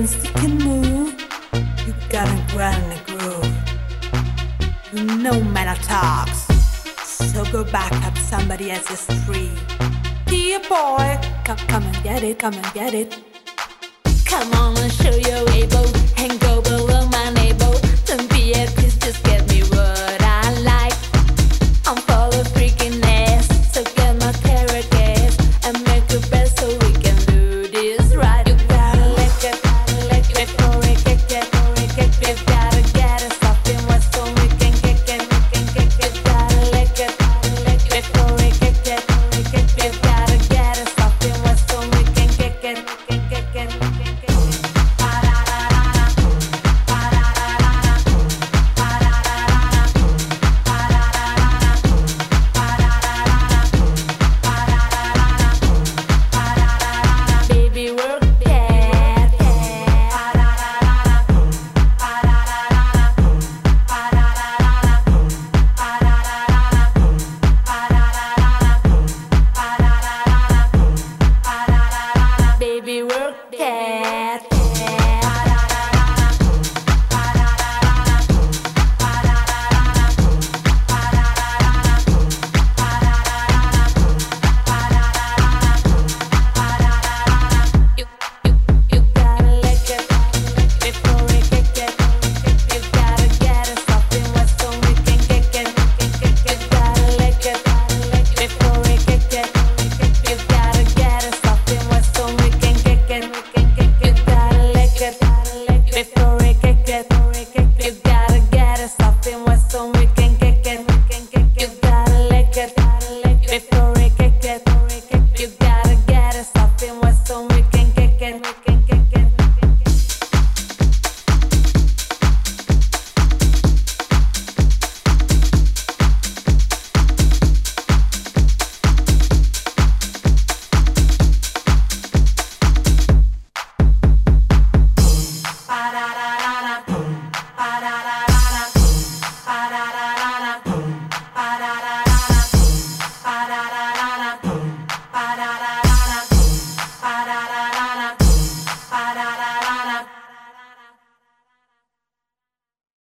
hands can move. You got to grind the groove. You know man talks. So go back up somebody else's tree. Dear boy, come, come and get it, come and get it. Come on and show. if that